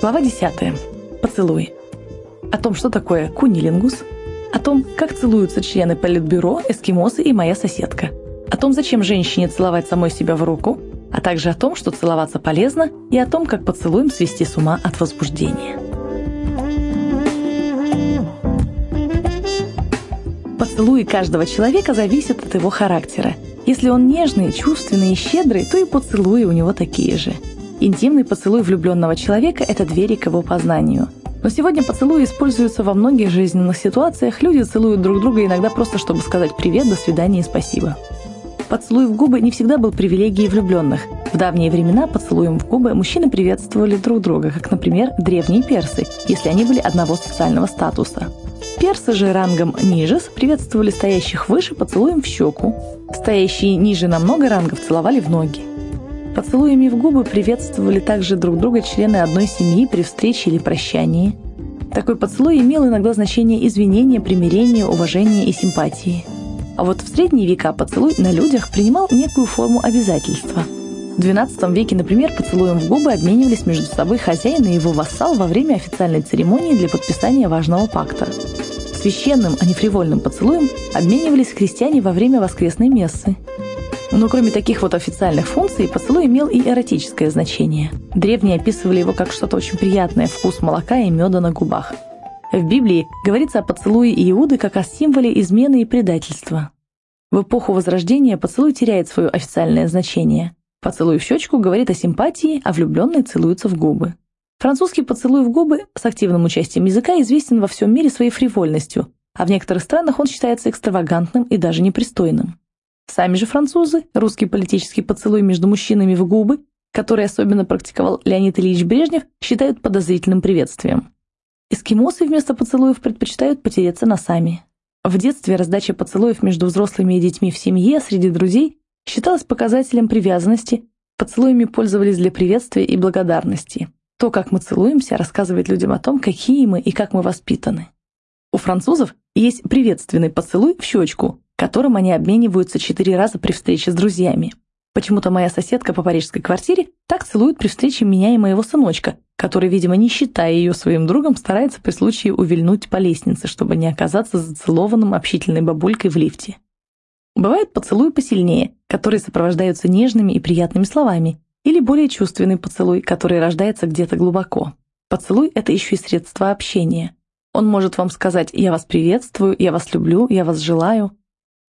Глава 10. Поцелуй. О том, что такое кунилингус, о том, как целуются члены политбюро, эскимосы и моя соседка, о том, зачем женщине целовать самой себя в руку, а также о том, что целоваться полезно, и о том, как поцелуем свести с ума от возбуждения. Поцелуи каждого человека зависят от его характера. Если он нежный, чувственный и щедрый, то и поцелуи у него такие же – Интимный поцелуй влюбленного человека – это двери к его познанию. Но сегодня поцелуи используются во многих жизненных ситуациях. Люди целуют друг друга иногда просто, чтобы сказать привет, до свидания и спасибо. Поцелуй в губы не всегда был привилегией влюбленных. В давние времена поцелуем в губы мужчины приветствовали друг друга, как, например, древние персы, если они были одного социального статуса. Персы же рангом ниже приветствовали стоящих выше поцелуем в щеку. Стоящие ниже на много рангов целовали в ноги. Поцелуями в губы приветствовали также друг друга члены одной семьи при встрече или прощании. Такой поцелуй имел иногда значение извинения, примирения, уважения и симпатии. А вот в средние века поцелуй на людях принимал некую форму обязательства. В XII веке, например, поцелуем в губы обменивались между собой хозяин и его вассал во время официальной церемонии для подписания важного пакта. Священным, а не фривольным поцелуем обменивались христиане во время воскресной мессы – но кроме таких вот официальных функций, поцелуй имел и эротическое значение. Древние описывали его как что-то очень приятное, вкус молока и меда на губах. В Библии говорится о поцелуе Иуды как о символе измены и предательства. В эпоху Возрождения поцелуй теряет свое официальное значение. Поцелуй в щечку говорит о симпатии, а влюбленные целуются в губы. Французский поцелуй в губы с активным участием языка известен во всем мире своей фривольностью, а в некоторых странах он считается экстравагантным и даже непристойным. Сами же французы русский политический поцелуй между мужчинами в губы, который особенно практиковал Леонид Ильич Брежнев, считают подозрительным приветствием. Эскимосы вместо поцелуев предпочитают потереться носами. В детстве раздача поцелуев между взрослыми и детьми в семье, среди друзей, считалась показателем привязанности, поцелуями пользовались для приветствия и благодарности. То, как мы целуемся, рассказывает людям о том, какие мы и как мы воспитаны. У французов есть приветственный поцелуй в щечку, которым они обмениваются четыре раза при встрече с друзьями. Почему-то моя соседка по парижской квартире так целует при встрече меня и моего сыночка, который, видимо, не считая ее своим другом, старается при случае увильнуть по лестнице, чтобы не оказаться зацелованным общительной бабулькой в лифте. Бывают поцелуи посильнее, которые сопровождаются нежными и приятными словами, или более чувственный поцелуй, который рождается где-то глубоко. Поцелуй – это еще и средство общения. Он может вам сказать «я вас приветствую», «я вас люблю», «я вас желаю»,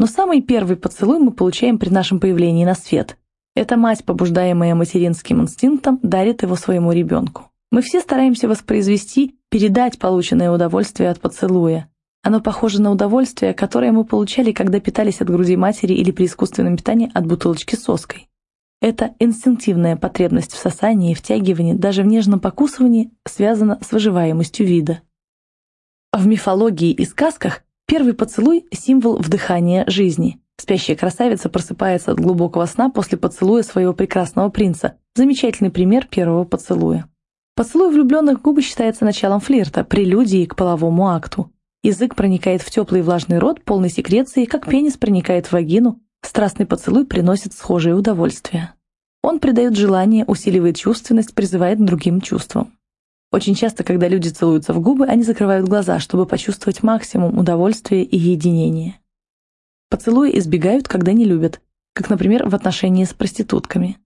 но самый первый поцелуй мы получаем при нашем появлении на свет. Эта мать, побуждаемая материнским инстинктом, дарит его своему ребенку. Мы все стараемся воспроизвести, передать полученное удовольствие от поцелуя. Оно похоже на удовольствие, которое мы получали, когда питались от груди матери или при искусственном питании от бутылочки с соской. Это инстинктивная потребность в сосании, втягивании, даже в нежном покусывании связана с выживаемостью вида. В мифологии и сказках Первый поцелуй – символ вдыхания жизни. Спящая красавица просыпается от глубокого сна после поцелуя своего прекрасного принца. Замечательный пример первого поцелуя. Поцелуй влюбленных губы считается началом флирта, прелюдией к половому акту. Язык проникает в теплый влажный рот, полный секреции, как пенис проникает в вагину. Страстный поцелуй приносит схожее удовольствие. Он придает желание, усиливает чувственность, призывает к другим чувствам. Очень часто, когда люди целуются в губы, они закрывают глаза, чтобы почувствовать максимум удовольствия и единения. Поцелуи избегают, когда не любят, как, например, в отношении с проститутками.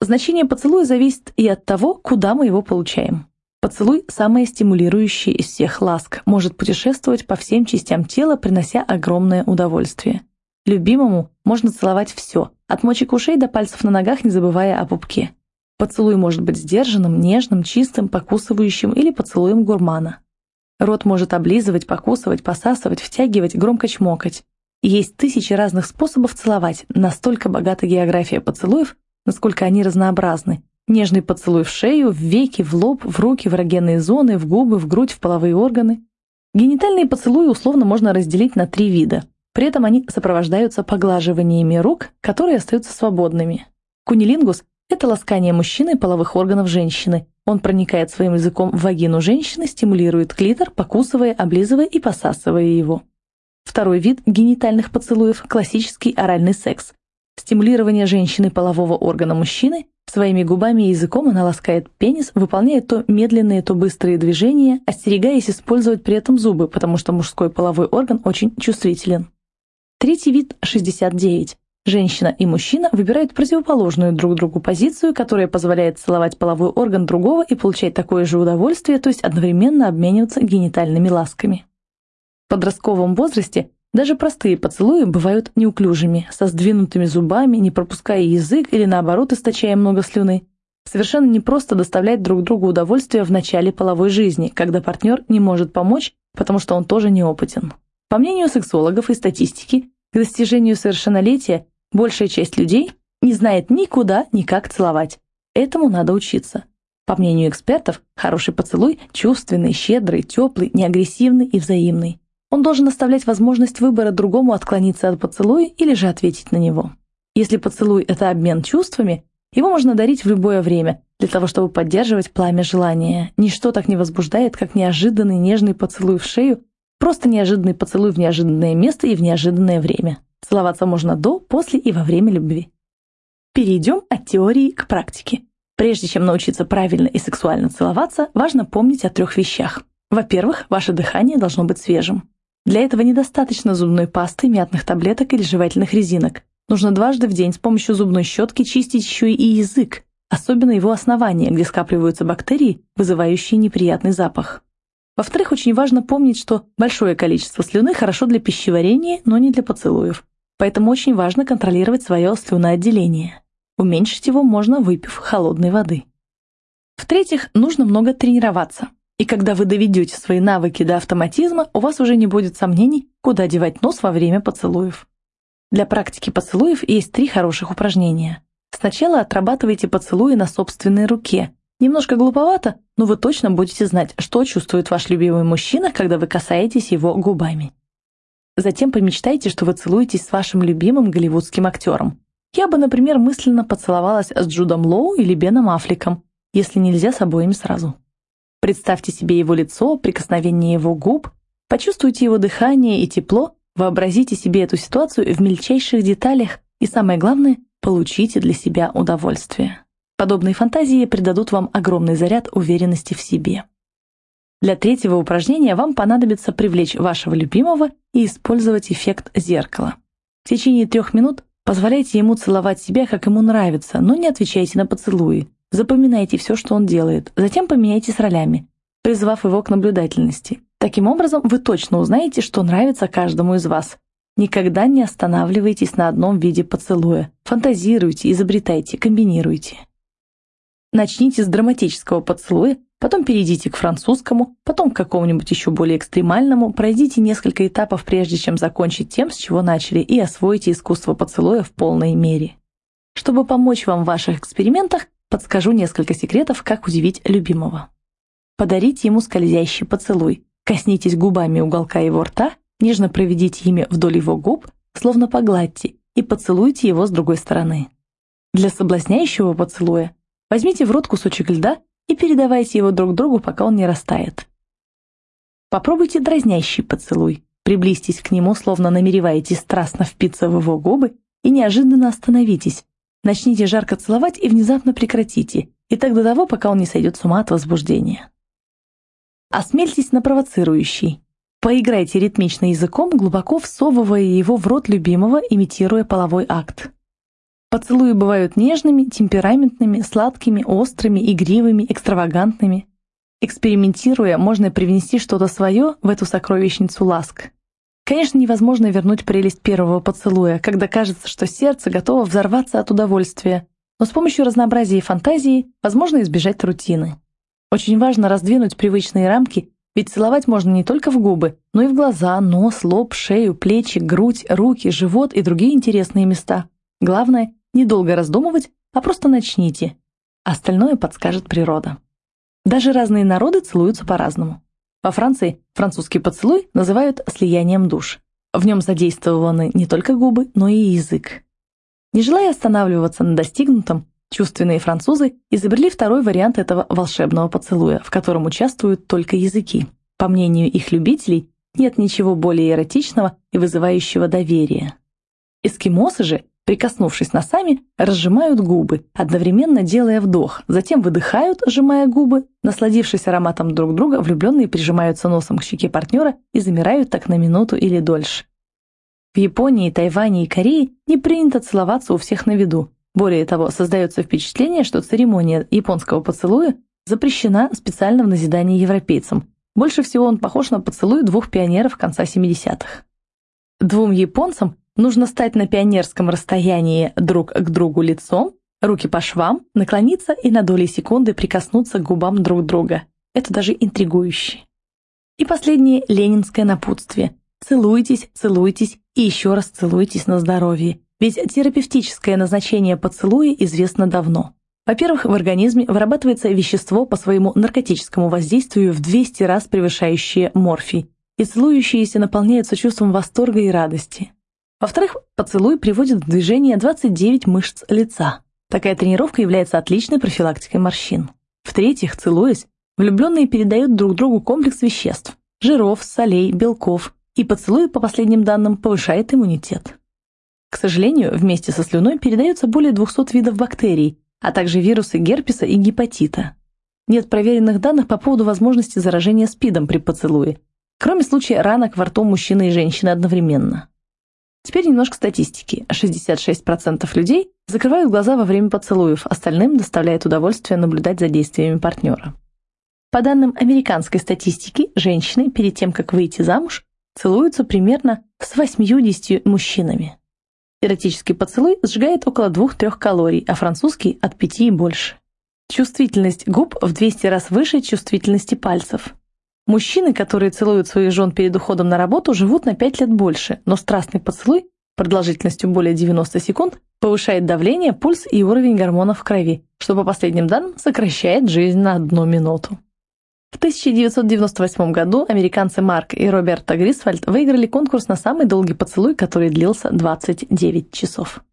Значение поцелуя зависит и от того, куда мы его получаем. Поцелуй, самое стимулирующее из всех ласк, может путешествовать по всем частям тела, принося огромное удовольствие. Любимому можно целовать все, от мочек ушей до пальцев на ногах, не забывая о пупке. Поцелуй может быть сдержанным, нежным, чистым, покусывающим или поцелуем гурмана. Рот может облизывать, покусывать, посасывать, втягивать, громко чмокать. есть тысячи разных способов целовать, настолько богата география поцелуев, насколько они разнообразны. Нежный поцелуй в шею, в веки, в лоб, в руки, в эрогенные зоны, в губы, в грудь, в половые органы. Генитальные поцелуи условно можно разделить на три вида. При этом они сопровождаются поглаживаниями рук, которые остаются свободными. Кунилингус это ласкание мужчины половых органов женщины. Он проникает своим языком в вагину женщины, стимулирует клитор, покусывая, облизывая и посасывая его. Второй вид генитальных поцелуев – классический оральный секс. Стимулирование женщины полового органа мужчины Своими губами и языком она ласкает пенис, выполняя то медленные, то быстрые движения, остерегаясь использовать при этом зубы, потому что мужской половой орган очень чувствителен. Третий вид – 69. Женщина и мужчина выбирают противоположную друг другу позицию, которая позволяет целовать половой орган другого и получать такое же удовольствие, то есть одновременно обмениваться генитальными ласками. В подростковом возрасте даже простые поцелуи бывают неуклюжими, со сдвинутыми зубами, не пропуская язык или наоборот источая много слюны. Совершенно непросто доставлять друг другу удовольствие в начале половой жизни, когда партнер не может помочь, потому что он тоже неопытен. По мнению сексологов и статистики, достижению совершеннолетия большая часть людей не знает никуда, ни как целовать. Этому надо учиться. По мнению экспертов, хороший поцелуй – чувственный, щедрый, теплый, неагрессивный и взаимный. Он должен оставлять возможность выбора другому отклониться от поцелуя или же ответить на него. Если поцелуй – это обмен чувствами, его можно дарить в любое время, для того, чтобы поддерживать пламя желания. Ничто так не возбуждает, как неожиданный нежный поцелуй в шею, просто неожиданный поцелуй в неожиданное место и в неожиданное время. Целоваться можно до, после и во время любви. Перейдем от теории к практике. Прежде чем научиться правильно и сексуально целоваться, важно помнить о трех вещах. Во-первых, ваше дыхание должно быть свежим. Для этого недостаточно зубной пасты, мятных таблеток или жевательных резинок. Нужно дважды в день с помощью зубной щетки чистить еще и язык, особенно его основание, где скапливаются бактерии, вызывающие неприятный запах. Во-вторых, очень важно помнить, что большое количество слюны хорошо для пищеварения, но не для поцелуев. Поэтому очень важно контролировать свое слюноотделение. Уменьшить его можно, выпив холодной воды. В-третьих, нужно много тренироваться. И когда вы доведете свои навыки до автоматизма, у вас уже не будет сомнений, куда девать нос во время поцелуев. Для практики поцелуев есть три хороших упражнения. Сначала отрабатывайте поцелуи на собственной руке. Немножко глуповато, но вы точно будете знать, что чувствует ваш любимый мужчина, когда вы касаетесь его губами. Затем помечтайте, что вы целуетесь с вашим любимым голливудским актером. Я бы, например, мысленно поцеловалась с Джудом Лоу или Беном Аффлеком, если нельзя с обоими сразу. Представьте себе его лицо, прикосновение его губ, почувствуйте его дыхание и тепло, вообразите себе эту ситуацию в мельчайших деталях и, самое главное, получите для себя удовольствие. Подобные фантазии придадут вам огромный заряд уверенности в себе. Для третьего упражнения вам понадобится привлечь вашего любимого и использовать эффект зеркала. В течение трех минут позволяйте ему целовать себя, как ему нравится, но не отвечайте на поцелуи. Запоминайте все, что он делает, затем поменяйтесь ролями, призвав его к наблюдательности. Таким образом, вы точно узнаете, что нравится каждому из вас. Никогда не останавливайтесь на одном виде поцелуя. Фантазируйте, изобретайте, комбинируйте. Начните с драматического поцелуя, потом перейдите к французскому, потом к какому-нибудь еще более экстремальному, пройдите несколько этапов, прежде чем закончить тем, с чего начали, и освоите искусство поцелуя в полной мере. Чтобы помочь вам в ваших экспериментах, Подскажу несколько секретов, как удивить любимого. Подарите ему скользящий поцелуй. Коснитесь губами уголка его рта, нежно проведите ими вдоль его губ, словно погладьте, и поцелуйте его с другой стороны. Для соблазняющего поцелуя возьмите в рот кусочек льда и передавайте его друг другу, пока он не растает. Попробуйте дразнящий поцелуй. Приблизьтесь к нему, словно намереваетесь страстно впиться в его губы, и неожиданно остановитесь, Начните жарко целовать и внезапно прекратите, и так до того, пока он не сойдет с ума от возбуждения. Осмельтесь на провоцирующий. Поиграйте ритмично языком, глубоко всовывая его в рот любимого, имитируя половой акт. Поцелуи бывают нежными, темпераментными, сладкими, острыми, игривыми, экстравагантными. Экспериментируя, можно привнести что-то свое в эту сокровищницу ласк. Конечно, невозможно вернуть прелесть первого поцелуя, когда кажется, что сердце готово взорваться от удовольствия, но с помощью разнообразия и фантазии возможно избежать рутины. Очень важно раздвинуть привычные рамки, ведь целовать можно не только в губы, но и в глаза, нос, лоб, шею, плечи, грудь, руки, живот и другие интересные места. Главное, недолго раздумывать, а просто начните. Остальное подскажет природа. Даже разные народы целуются по-разному. Во Франции французский поцелуй называют слиянием душ. В нем задействованы не только губы, но и язык. Не желая останавливаться на достигнутом, чувственные французы изобрели второй вариант этого волшебного поцелуя, в котором участвуют только языки. По мнению их любителей, нет ничего более эротичного и вызывающего доверия. Эскимосы же Прикоснувшись носами, разжимают губы, одновременно делая вдох, затем выдыхают, сжимая губы. Насладившись ароматом друг друга, влюбленные прижимаются носом к щеке партнера и замирают так на минуту или дольше. В Японии, Тайване и Корее не принято целоваться у всех на виду. Более того, создается впечатление, что церемония японского поцелуя запрещена специально в назидании европейцам. Больше всего он похож на поцелуй двух пионеров конца 70-х. Двум японцам Нужно стать на пионерском расстоянии друг к другу лицом, руки по швам, наклониться и на доли секунды прикоснуться к губам друг друга. Это даже интригующе. И последнее ленинское напутствие. Целуйтесь, целуйтесь и еще раз целуйтесь на здоровье. Ведь терапевтическое назначение поцелуя известно давно. Во-первых, в организме вырабатывается вещество по своему наркотическому воздействию в 200 раз превышающее морфий, и целующиеся наполняются чувством восторга и радости. Во-вторых, поцелуй приводит в движение 29 мышц лица. Такая тренировка является отличной профилактикой морщин. В-третьих, целуясь, влюбленные передают друг другу комплекс веществ – жиров, солей, белков, и поцелуй, по последним данным, повышает иммунитет. К сожалению, вместе со слюной передаются более 200 видов бактерий, а также вирусы герпеса и гепатита. Нет проверенных данных по поводу возможности заражения СПИДом при поцелуе, кроме случая ранок во рту мужчины и женщины одновременно. Теперь немножко статистики. 66% людей закрывают глаза во время поцелуев, остальным доставляет удовольствие наблюдать за действиями партнера. По данным американской статистики, женщины перед тем, как выйти замуж, целуются примерно с 80 мужчинами. Эротический поцелуй сжигает около 2-3 калорий, а французский – от 5 и больше. Чувствительность губ в 200 раз выше чувствительности пальцев. Мужчины, которые целуют своих жен перед уходом на работу, живут на 5 лет больше, но страстный поцелуй продолжительностью более 90 секунд повышает давление, пульс и уровень гормонов в крови, что по последним данным сокращает жизнь на одну минуту. В 1998 году американцы Марк и Роберта Грисвальд выиграли конкурс на самый долгий поцелуй, который длился 29 часов.